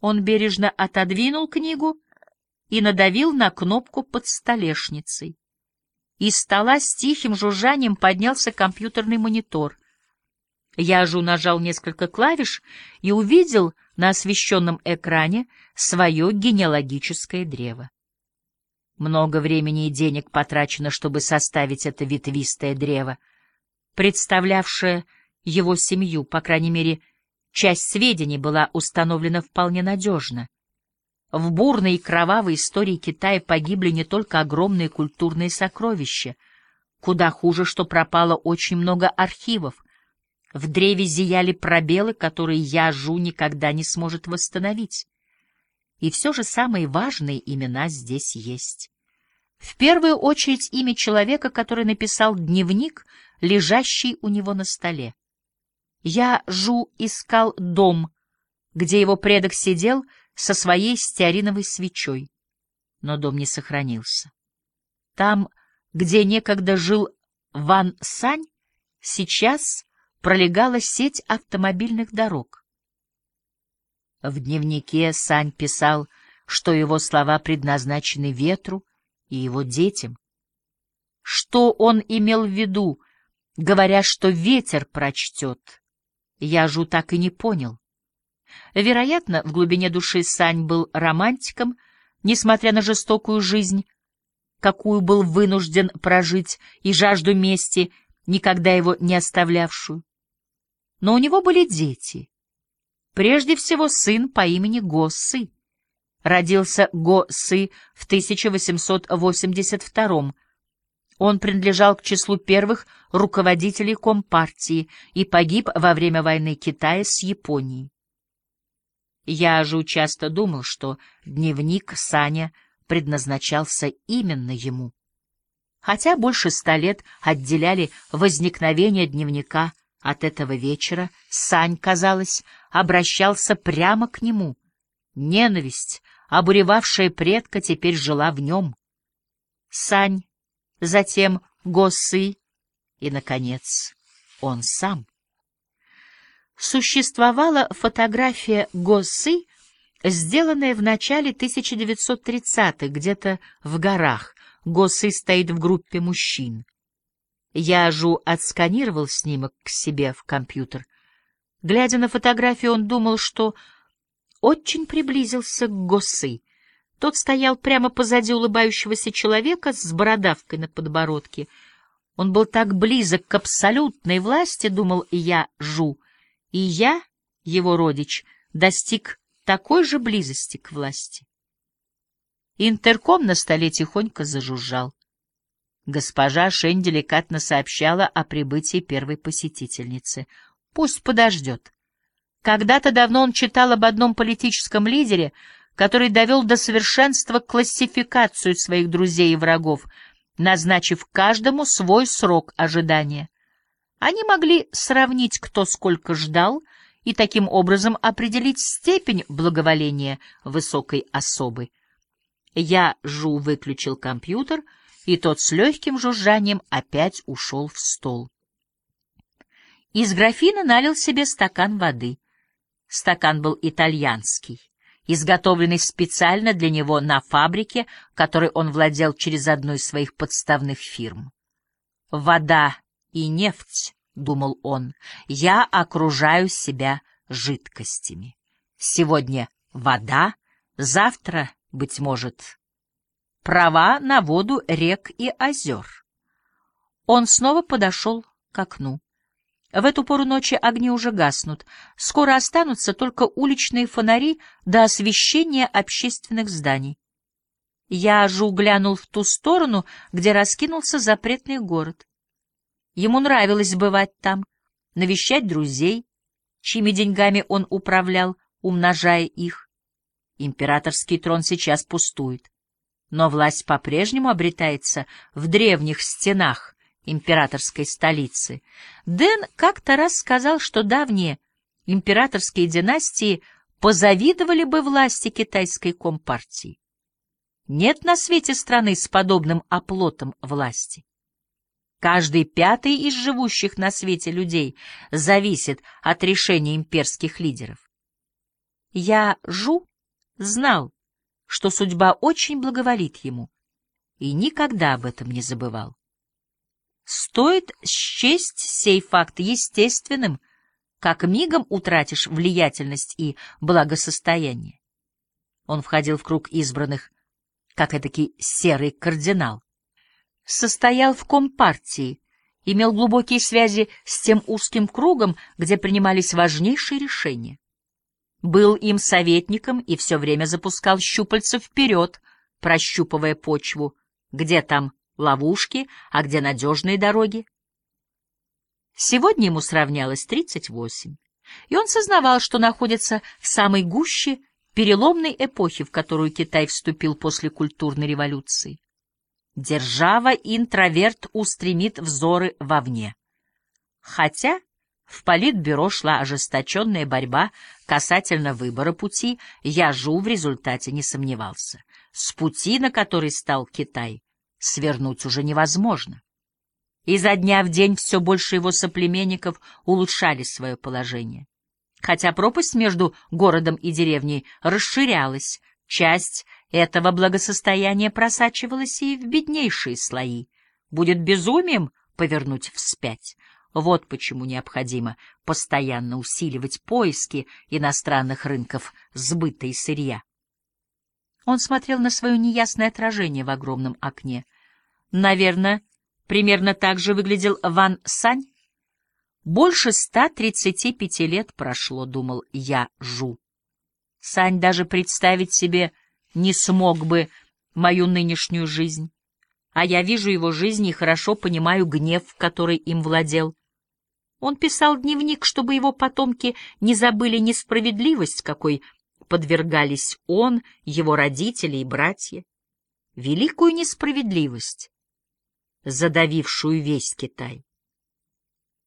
Он бережно отодвинул книгу и надавил на кнопку под столешницей. Из стола с тихим жужжанием поднялся компьютерный монитор. Яжу нажал несколько клавиш и увидел на освещенном экране свое генеалогическое древо. Много времени и денег потрачено, чтобы составить это ветвистое древо, представлявшее его семью, по крайней мере, часть сведений была установлена вполне надежно. В бурной и кровавой истории Китая погибли не только огромные культурные сокровища, куда хуже, что пропало очень много архивов. В древе зияли пробелы, которые Яжу никогда не сможет восстановить. И все же самые важные имена здесь есть. В первую очередь имя человека, который написал дневник, лежащий у него на столе. Я Жу искал дом, где его предок сидел со своей стеариновой свечой, но дом не сохранился. Там, где некогда жил Ван Сань, сейчас пролегала сеть автомобильных дорог. В дневнике Сань писал, что его слова предназначены ветру и его детям. Что он имел в виду, говоря, что ветер прочтет, я жу так и не понял. Вероятно, в глубине души Сань был романтиком, несмотря на жестокую жизнь, какую был вынужден прожить, и жажду мести, никогда его не оставлявшую. Но у него были дети. Прежде всего сын по имени Го Сы. Родился Го Сы в 1882 Он принадлежал к числу первых руководителей Компартии и погиб во время войны Китая с Японией. Я же часто думал, что дневник Саня предназначался именно ему. Хотя больше ста лет отделяли возникновение дневника от этого вечера, Сань, казалось, обращался прямо к нему. Ненависть, обуревавшая предка, теперь жила в нем. Сань, затем Госы и, наконец, он сам. Существовала фотография Госы, сделанная в начале 1930-х, где-то в горах. Госы стоит в группе мужчин. Яжу отсканировал снимок к себе в компьютер. Глядя на фотографию, он думал, что очень приблизился к Госы. Тот стоял прямо позади улыбающегося человека с бородавкой на подбородке. Он был так близок к абсолютной власти, думал я, Жу, и я, его родич, достиг такой же близости к власти. Интерком на столе тихонько зажужжал. Госпожа Шень деликатно сообщала о прибытии первой посетительницы. Пусть подождет. Когда-то давно он читал об одном политическом лидере, который довел до совершенства классификацию своих друзей и врагов, назначив каждому свой срок ожидания. Они могли сравнить, кто сколько ждал, и таким образом определить степень благоволения высокой особы. Я, Жу, выключил компьютер, и тот с легким жужжанием опять ушел в стол. Из графина налил себе стакан воды. Стакан был итальянский, изготовленный специально для него на фабрике, которой он владел через одну из своих подставных фирм. Вода и нефть, — думал он, — я окружаю себя жидкостями. Сегодня вода, завтра, быть может, права на воду рек и озер. Он снова подошел к окну. В эту пору ночи огни уже гаснут. Скоро останутся только уличные фонари до освещения общественных зданий. Я же глянул в ту сторону, где раскинулся запретный город. Ему нравилось бывать там, навещать друзей, чьими деньгами он управлял, умножая их. Императорский трон сейчас пустует, но власть по-прежнему обретается в древних стенах императорской столицы. Дэн как-то раз сказал, что давние императорские династии позавидовали бы власти китайской компартии. Нет на свете страны с подобным оплотом власти. Каждый пятый из живущих на свете людей зависит от решения имперских лидеров. Я, Жу, знал, что судьба очень благоволит ему, и никогда об этом не забывал. Стоит счесть сей факт естественным, как мигом утратишь влиятельность и благосостояние. Он входил в круг избранных, как этакий серый кардинал. Состоял в компартии, имел глубокие связи с тем узким кругом, где принимались важнейшие решения. Был им советником и все время запускал щупальца вперед, прощупывая почву, где там ловушки, а где надежные дороги. Сегодня ему сравнялось 38, и он сознавал, что находится в самой гуще переломной эпохи, в которую Китай вступил после культурной революции. Держава-интроверт устремит взоры вовне. Хотя в политбюро шла ожесточенная борьба касательно выбора пути, я Жу в результате не сомневался. С пути, на который стал Китай, свернуть уже невозможно. Изо дня в день все больше его соплеменников улучшали свое положение. Хотя пропасть между городом и деревней расширялась, часть этого благосостояния просачивалась и в беднейшие слои. Будет безумием повернуть вспять. Вот почему необходимо постоянно усиливать поиски иностранных рынков сбыта и сырья. Он смотрел на свое неясное отражение в огромном окне. Наверное, примерно так же выглядел Ван Сань. Больше ста тридцати пяти лет прошло, думал я, Жу. Сань даже представить себе не смог бы мою нынешнюю жизнь. А я вижу его жизнь и хорошо понимаю гнев, который им владел. Он писал дневник, чтобы его потомки не забыли несправедливость, какой подвергались он, его родители и братья, великую несправедливость, задавившую весь Китай.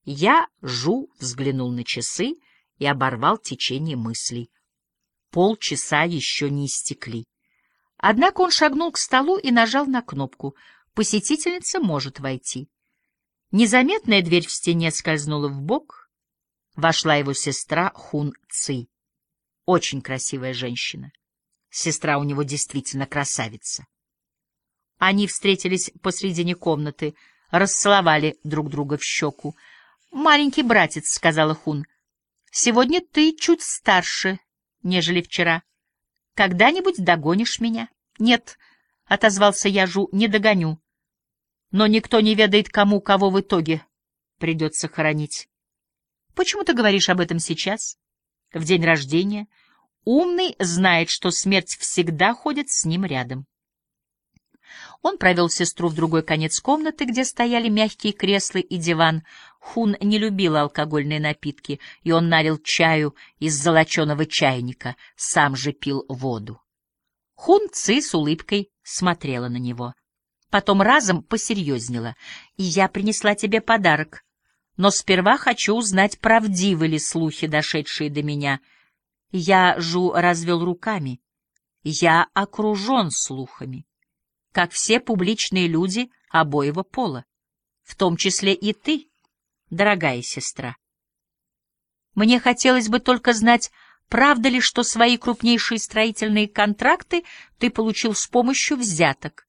Я, Жу, взглянул на часы и оборвал течение мыслей. Полчаса еще не истекли. Однако он шагнул к столу и нажал на кнопку. Посетительница может войти. Незаметная дверь в стене скользнула в бок. Вошла его сестра Хун Ци. Очень красивая женщина. Сестра у него действительно красавица. Они встретились посредине комнаты, расцеловали друг друга в щеку. «Маленький братец», — сказала Хун, — «сегодня ты чуть старше, нежели вчера. Когда-нибудь догонишь меня?» «Нет», — отозвался Яжу, — «не догоню. Но никто не ведает, кому кого в итоге придется хоронить». «Почему ты говоришь об этом сейчас?» В день рождения, умный знает, что смерть всегда ходит с ним рядом. Он провел сестру в другой конец комнаты, где стояли мягкие кресла и диван. Хун не любила алкогольные напитки, и он налил чаю из золоченого чайника, сам же пил воду. Хун Ци с улыбкой смотрела на него. Потом разом посерьезнела. «И я принесла тебе подарок. Но сперва хочу узнать, правдивы ли слухи, дошедшие до меня. Я, Жу, развел руками. Я окружен слухами, как все публичные люди обоего пола, в том числе и ты, дорогая сестра. Мне хотелось бы только знать, правда ли, что свои крупнейшие строительные контракты ты получил с помощью взяток,